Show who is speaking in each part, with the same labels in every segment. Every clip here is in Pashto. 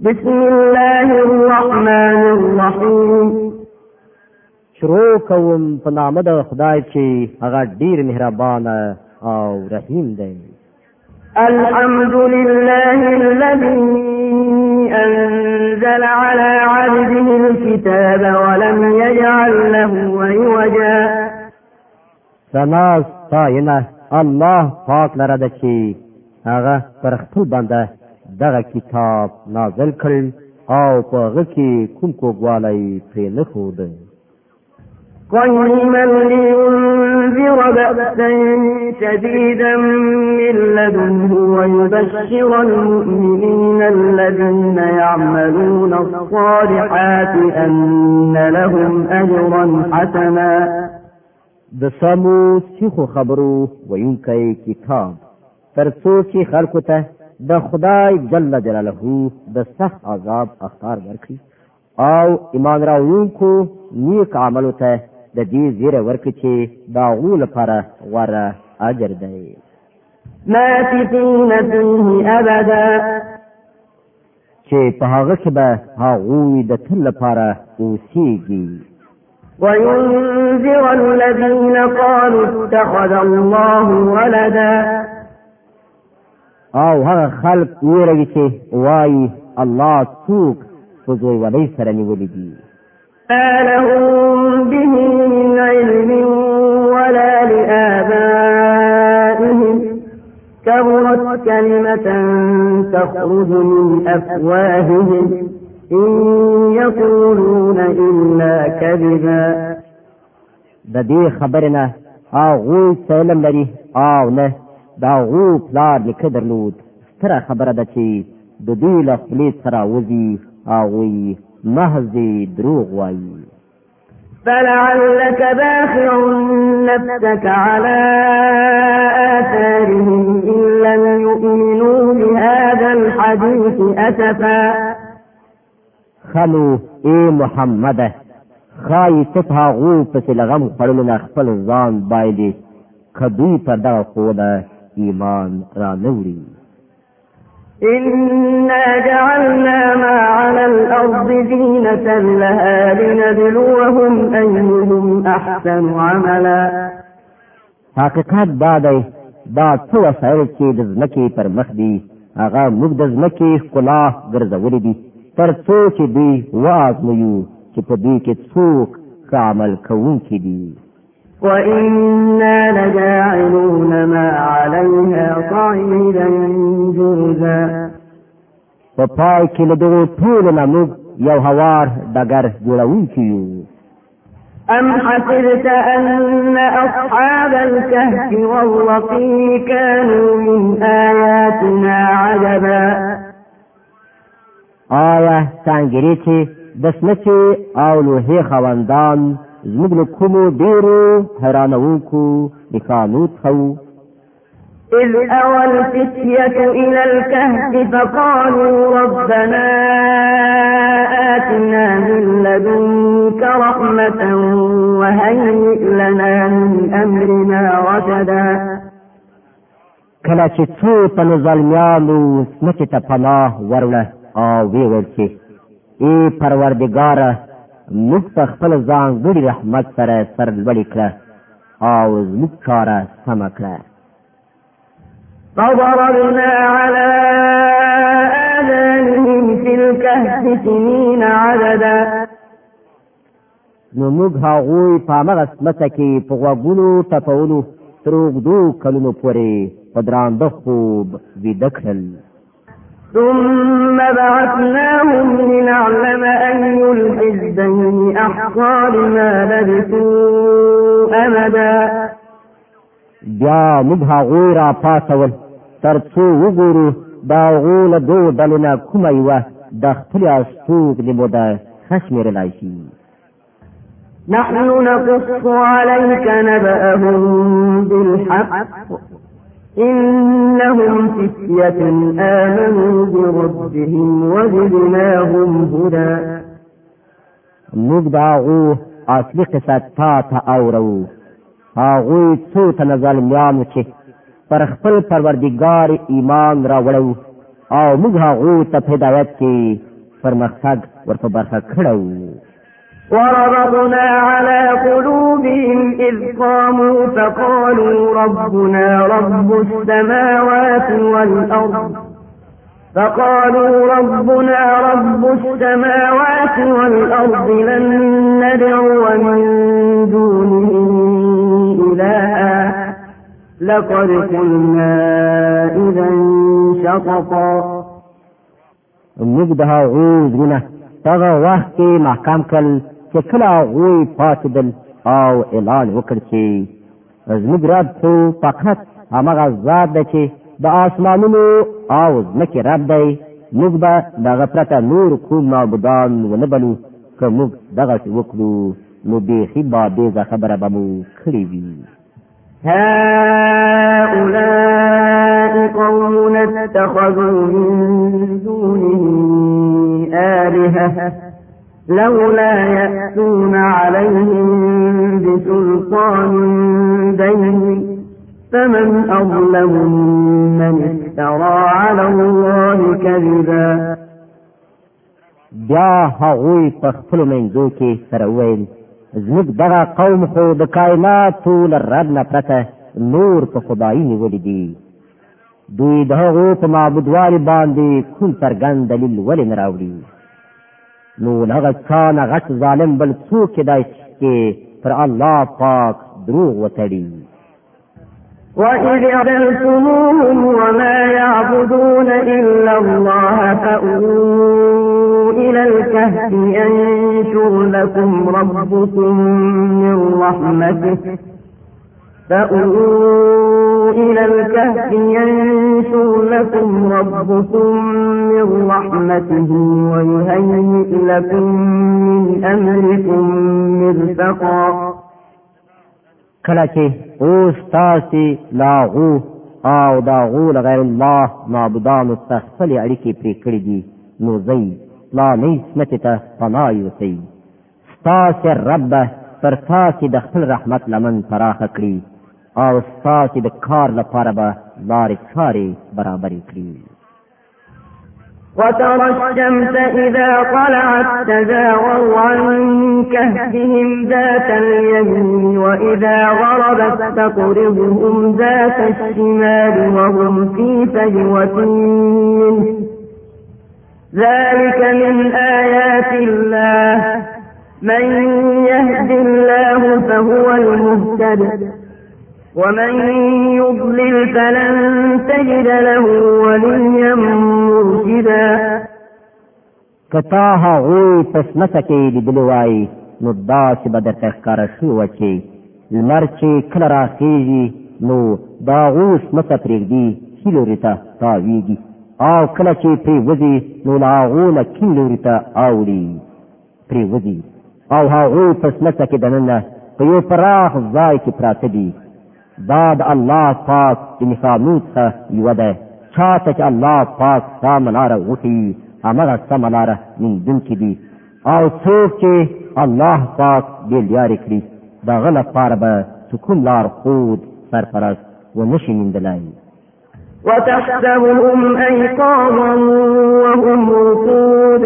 Speaker 1: بسم الله الرحمن الرحیم شروع کوم په نام د خدای چې هغه ډیر مهربان او رحیم دی
Speaker 2: الحمد لله الذي أنزل على عبده الكتاب ولم يجعل له عوجا
Speaker 1: سنا ستاینه الله پاک لره د چې هغه پر خپل بنده دغه کتاب نازل کړ او په هغه کې کوم کوګوالی پرې نه ښود
Speaker 2: قيما لينذر بأسا شديدا من لدنه ويبشر المؤمنين الذين يعملون الصالحات أن لهم أجرا حسنا
Speaker 1: د سمو شیخو خبرو ویونکی کتاب تر څو چې خلکو ته د خدای جل جلاله د سخت عذاب اختار ورکړي او ایمان راوونکو نیک عملو ته د دې زیره ورکړي چې دا غول لپاره غوره اجر دی
Speaker 2: ماکثین فیه ابدا
Speaker 1: چې په هغه کې به هغه د تل لپاره اوسیږي
Speaker 2: وينذر الذين قالوا اتخذ الله ولدا
Speaker 1: او هغه خلق ورږي چې وایي الله څوک په دوی ولې سره نیولې دي
Speaker 2: لهم به من علم ولا لآبائهم كبرت كلمة تخرج من أفواههم إن يقولون إلا كذبا
Speaker 1: د دې خبرنه او غوي سلم لري او نه دا غو پلار لیکه درلود ستره خبره ده چې د دې له خپلې سره وځي هغوی محض دروغ وایي
Speaker 2: فلعلك باخع نفسك على آثارهم إن لم يؤمنوا بهذا الحديث أسفا
Speaker 1: خلو اي محمد خای تپا غو پس لغم خلونا خپل ځان بایلی کدوی پر دغه خوده ایمان را نوړي
Speaker 2: إنا جعلنا ما على الأرض زينة لها لنبلوهم أيهم أحسن عملا
Speaker 1: حقیقت دا دی دا څه وسایل چې د ځمکې پر مخ دي هغه موږ د ځمکې ښکلا ګرځولې دي تر څو چې دوی وازمویو چې په دوی کې څوک ښه عمل کوونکي دي
Speaker 2: وإنا لجاعلون ما عليها صعيدا
Speaker 1: جرزا په پای کې له دغو ټولو نه موږ یو هوار ډګر جوړوونکي یو
Speaker 2: أم حسبت أن أصحاب الكهف والرقي كانوا من آياتنا عجبا
Speaker 1: آیا څنګه لري چې د سمچي او لوهي خوندان زموږ له کومو ډیرو حیرانوونکو نښانو څخه
Speaker 2: إذ أوى الفتية إلى الكهف فقالوا ربنا آتنا من لدنك رحمة وهيئ لنا من أمرنا رشدا
Speaker 1: کله چې څو تنو ظالمیانو سمکې ته پناه ورله او ویې ویل چې ای پروردګاره موږ په خپل ځان ګړي رحمت سره سر لوړی کړه او زموږ چاره سمه کړه
Speaker 2: فضربنا على آذانهم في الكهف سنين عددا
Speaker 1: نو موږ هغوی په هغه سمته کې په غوږونو تپولو تر اوږدو کلونو پورې په درانده خوب ویده کړل
Speaker 2: ثم بعثناهم لنعلم أي الحزبين أحصى لما لبثوا أمدا
Speaker 1: بیا موږ هغوی را پاسول تر څو وګورو دا هغو له دوو ډلو نه کومه یوه د خپلې استوګ نموده ښه شمېرلی شي
Speaker 2: نحن نقص عليك نبأهم بالحق إن إنهم فتية آمنوا بربهم وزدناهم هدى
Speaker 1: موږ دا غو اصلي قصه تا ته اورو هغه څو تنه ظالمانو چې پر خپل پروردگار ایمان راوړو او موږ هغه ته هدایت کې پرمختګ ورته برخه کړو
Speaker 2: وربطنا على قلوبهم إذ قاموا فقالوا ربنا رب السماوات والأرض فقالوا ربنا رب السماوات والأرض لن ندعو من دونه إلها لقد
Speaker 1: كنا إذا
Speaker 2: شططا
Speaker 1: النجدة د هنا زړونه محكم كل چې کله هغوی پاتېدل او اعلان وکړ چې زموږ رب خو فقط هماغه ذات ده چې د آسمانونو او ځمکې رب دی موږ به دغه پرته نور کوم معبودان ونه بلو که موږ دغسې وکړو نو بیخي بابېزه خبره به مو کړې وي
Speaker 2: هؤلاء قومنا اتخذوا من دونه آلهة لولا يأتون عليهم بسلطان بين فمن أظلم من افترى على
Speaker 1: الله كذبا بیا هغوی په خپل منځو کې سره وویل زموږ دغه قوم خو د کائناتو له رب نه پرته نور په خدایي نیولي دي دوی د هغو په معبودوالي باندې کوم څرګند دلیل ولې نه راوړي نو هغه کان غټ ظالم بل څوک دی چې پر الله پاک دروغ وتړي
Speaker 2: وَإِذْ أَرْسَلْتُمُوهُمْ وَمَا يَعْبُدُونَ إِلَّا اللَّهَ فَأْوُوا إِلَى الْكَهْفِ يَنشُرْ لَكُمْ رَبُّكُم مِّن رَّحْمَتِهِ فأووا إلى الكهف ينشر لكم ربكم من رحمته ويهيئ لكم
Speaker 1: من أمركم مرفقا کله چې اوس تاسو لاغو او داغو لغیر الله معبودانو څخه خپل اړیکې پرې کړې دي نو زئی لا نه سمته ته پناه یوسي تاسو رب پر تاسو د خپل رحمت لمن پراخ کړی او ستاسې د کار لپاره به لارې چارې برابرې کړي
Speaker 2: وترى الشمس إذا طلعت تزاغر عن كهفهم ذات اليمين وإذا غربت تقرضهم ذات الشمال وهم في فجوة ذلك من آيات الله من يهد الله فهو المهتد ومن يضلل فلن تجد له وليا مرشدا
Speaker 1: کتا هغوی پس مسه کې لیدلی وای نو داسې به درته ښکاره شوي وه چې لمر چې کله راخیږي نو د هغو سمسه پرېږدي ښي لوري ته تاویږي او کله چې پرېوځي نو له هغو له کیڼ لوري ته اوړي پرېوځي او هغوی په سمسه کې دننه په یو پراخ ځای کې پراته دي دا د الله پاک د نښانو څخه یوه ده چا ته چې الله پاک سمه لاره وښیي همغه سمه لاره موندونکي دي او څوک چې الله پاک بې لارې کړي د هغه لپاره به چې کوم لار خود سرپرست ونشي موندلی
Speaker 2: وتحسبهم أيقاظا وهم رقود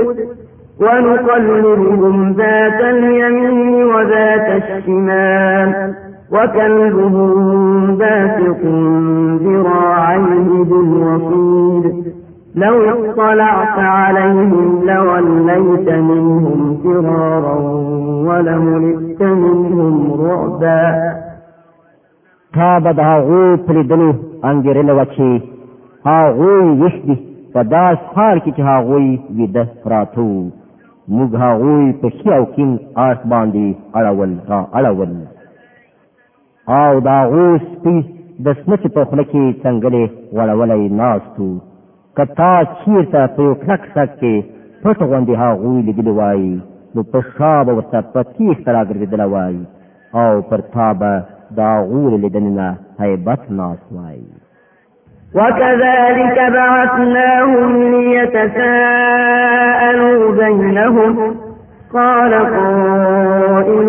Speaker 2: ونقلبهم ذات اليمين وذات الشمال وكلبهم باسق ذراعيه بالوصيد لو اطلعت عليهم لوليت منهم
Speaker 1: فرارا ولملئت منهم رعبا تا به د هغو پرېدلو انګېرله وه چې هغوی ویښ دي په داس حال کې چې هغوی ویده پراته وو موږ هغوی په ښي او کیڼ اړخ باندې اړول را اړول او دا غوس پی د سمڅې په خوله کې څنګلې وړولی ناست و که تا چیرته په یو کلک سک کې پټ غوندې هغوی لیدلي وایي نو په شا به ورته په تېښته راګرځېدله وایي او پر تا به د هغو د لیدنې نه هیبت ناست وایي
Speaker 2: وكذلك بعثناهم ليتساءلوا بينهم قال قائل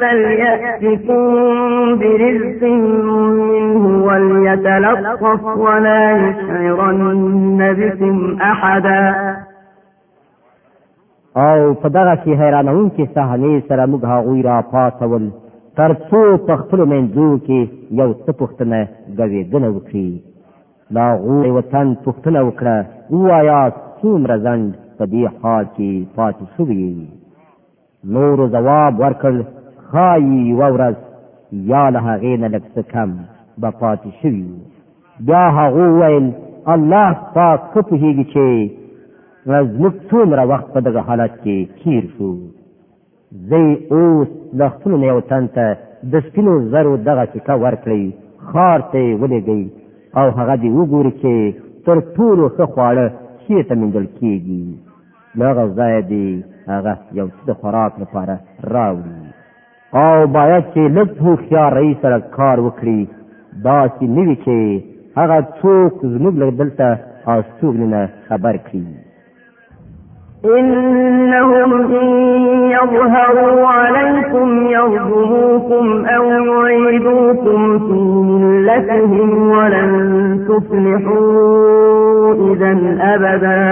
Speaker 2: فليأتكم برزق منه وليتلطف ولا يشعرن بكم أحدا
Speaker 1: او په دغه کې حیرانونکې صحنې سره موږ هغوی را پاتول تر څو په خپل منځو کې یو څه پوښتنه ګوېدنه وکړي دا غوړې وطن پوښتنه وکړه وایا څومره ځند په دې حال کې پاتې شوي نور ځواب ورکړ خایي و ورځ یا له هغې نه لږ څه کم به پاتې شوي بیا هغو ویل الله پاک ښه پوهېږي چې زموږ څومره وخت په دغه حالت کې تیر شو زه اوس له خپلو نه یو تن ته د سپینو زرو دغه سکه ورکړئ ښار ته یې ولېږئ او هغه دې وګوري چې تر ټولو ښه خواړه چېرته موندل کېږي له هغه ځایه دې هغه یو څه د خوراک لپاره راوړي او باید چې لږ هوښیارۍ سره کار وکړي دا چې نوي چې هغه څوک زموږ له دلته او څوک نه خبر کړي
Speaker 2: إنهم إن يظهروا عليكم يرجموكم أو يعيدوكم في ملتهم ولن تفلحوا إذا أبدا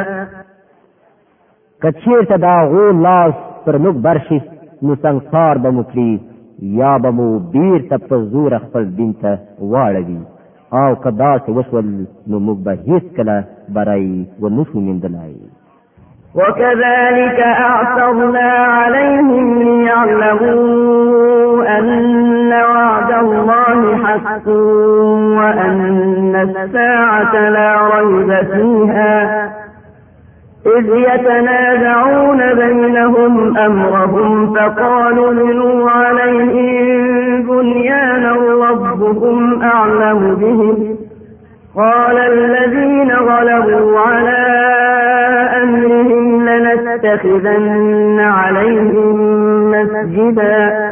Speaker 1: کچیر ته دا غو لاس پر موږ برشي نو سنگسار به مکړي یا به مو بیرته په زور خپل دین ته واړوي او که داسې وشول نو موږ به هېڅکله بری ونشو موندلای
Speaker 2: وكذلك أعثرنا عليهم ليعلموا أن وعد الله حق وأن الساعة لا ريب فيها إذ يتنازعون بينهم أمرهم فقالوا ابنوا عليهم بنيانا ربهم أعلم بهم قال الذين غلبوا على أمرهم لنتخذن عليهم مسجدا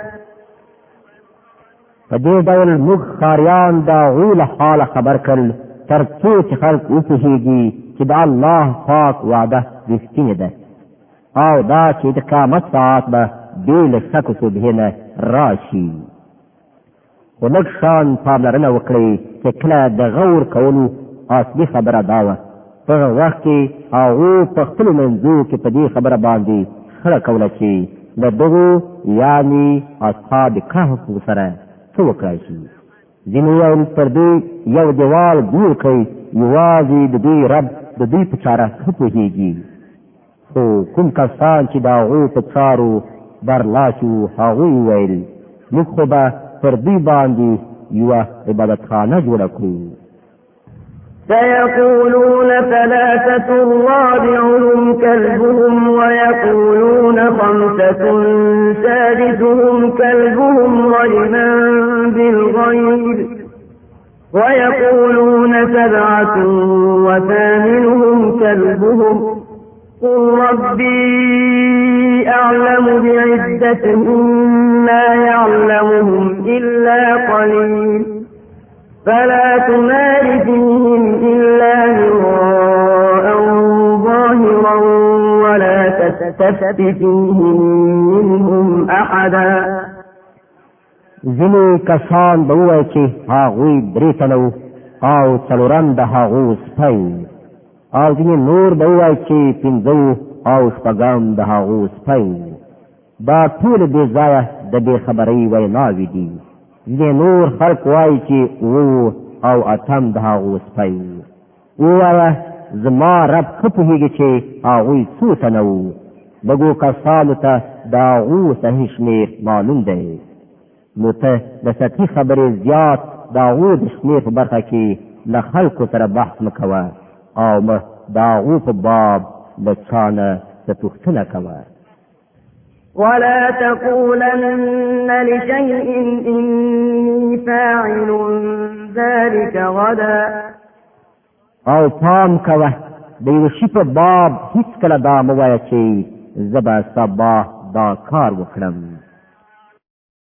Speaker 1: فدي دې ډول موږ قاریان دا غول حال خبر کړل تر چې دا الله پاک وعده رښتینې ده او دا چې د قیامت ساعت به بې له شکو شبهې نه راشي خو لږ شان پاملرنه وکړئ چې کله د غور کولو اصلي خبره دا وه په هغه وخت کې هغو په خپلو منځو کې په دې خبره باندې خړه کوله چې د دغو یعنې اصحاب کهف سره څه وکړای شي ځینې ویل پر دې یو دیوال جوړ کړئ یوازې د دې رب د دوی په چاره ښه پوهېږي خو کوم کسان چې د هغو په چارو برلاسي وو هغوی وویل موږ خو به پر دوی باندې یوه عبادتخانه جوړه کړو
Speaker 2: سيقولون ثلاثة رابعهم كلبهم ويقولون خمسة سادسهم كلبهم رجما بالغيب ويقولون سبعة وثالث قلوبهم قل ربي أعلم بعدتهم ما يعلمهم إلا قليل فلا تمار فيهم إلا مراء ظاهرا ولا تستفت فيهم منهم أحدا
Speaker 1: زنو کسان به ووایي چې هغوی درې تنه او او ځینې نور به وای چې پنځو او شپږم د هغو سپی دا ټول بې ځایه د بې خبرۍ ویناوې دي ځینې نور خلک وای چې اوو او اتم د هغو سپی ووایه زما رب ښه پوهېږي چې هغوی څو تنه وو بګو کسانو ته د هغو صحیح شمېر معلوم دی نو ته د سطحي خبرې زیات د هغو د شمېر په برخه کې له خلکو سره بحث مه کوه او داغو په باب د چانه د پوښتنه کوه
Speaker 2: ولا تقولن لشيء إني فاعل ذلك غدا
Speaker 1: او پام کوه د یو شي په باب هیڅ کله دا موایا چې زبا سبا دا کار وکړم